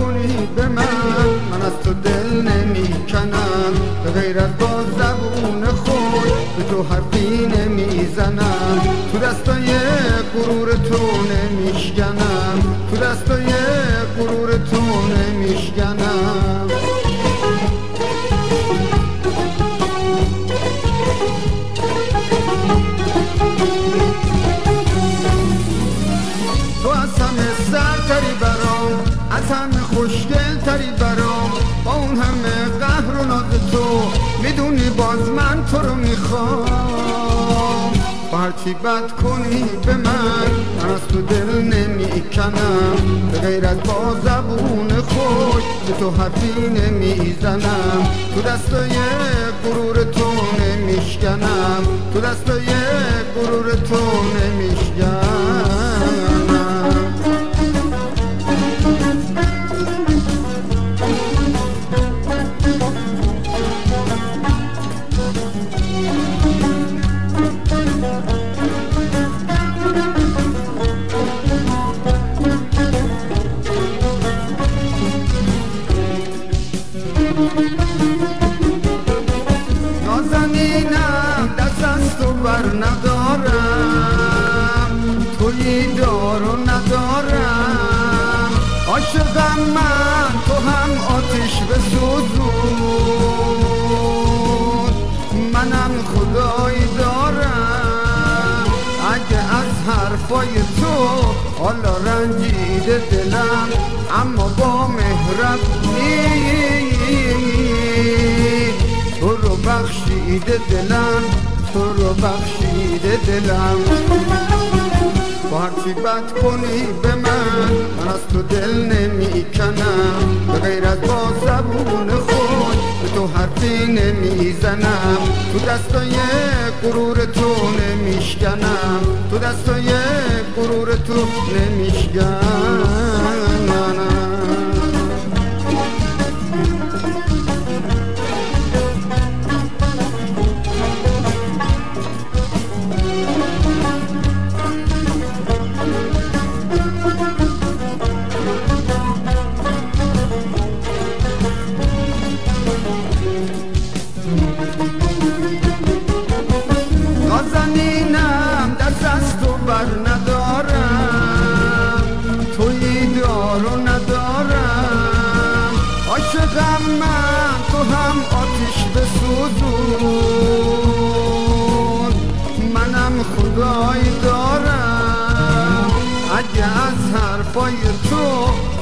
کنی به من من از تو دل نمی کنم به غیر از با زبون خود به تو حرفی نمی زنم تو دستای غرور تو نمی شکنم. باز من تو رو می‌خوام. با هرچی بد کنی به من. من از تو دل نمی‌کنم. به غیر از با زبون خوش به تو حرفی نمی‌زنم. تو دستای غرور تو نمیشکنم. تو دستای غرور تو نمیشکنم. منم خدایی دارم. اگه از حرفای تو حالا رنجیده دلم اما با مهربونی تو رو بخشیده دلم تو رو بخشیده دلم. با هرچی بد کنی به من من از تو دل نمی‌کنم. به غیر با زبون تو حرفی نمی‌زنم. تو دستای غرور تو نمیشکنم. تو دستای غرور تو نمیشکنم.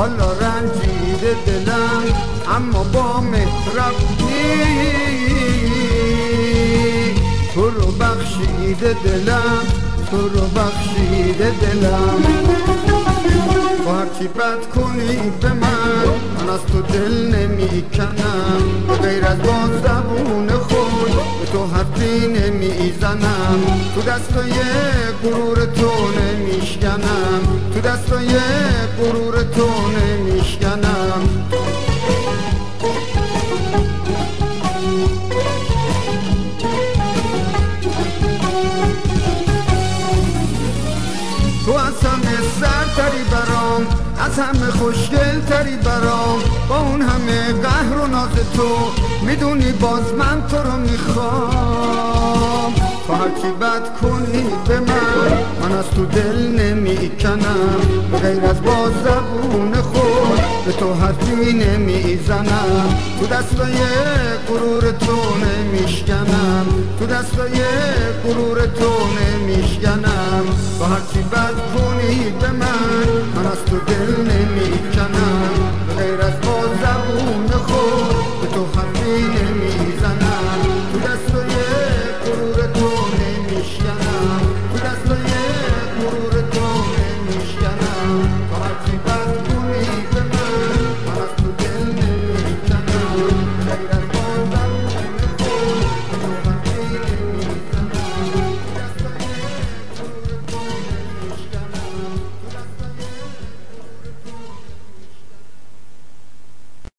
حالا رنجیده دلم اما با مهربونی تو رو بخشیده دلم تو رو بخشیده دلم. هرچی بد کنی به من من از تو دل نمی‌کنم. غیر از با زبون خود به تو حرفی نمی‌زنم. تو دستای غرور تو نمیشکنم. تو دستای غرور تو نمیشکنم. تو از همه سرتری برام از همه خوشگل تری برام. با اون همه قهر تو می‌دونی باز من تو رو می‌خوام. تو هرچی بد کنی به من من از تو دل نمی‌کنم. غیر از با زبون خود به تو حرفی نمی‌زنم. تو دستای غرور تو نمیشکنم. تو دستای غرور تو نمیشکنم. با هرچی بد کنی به من من از تو دل نمی‌کنم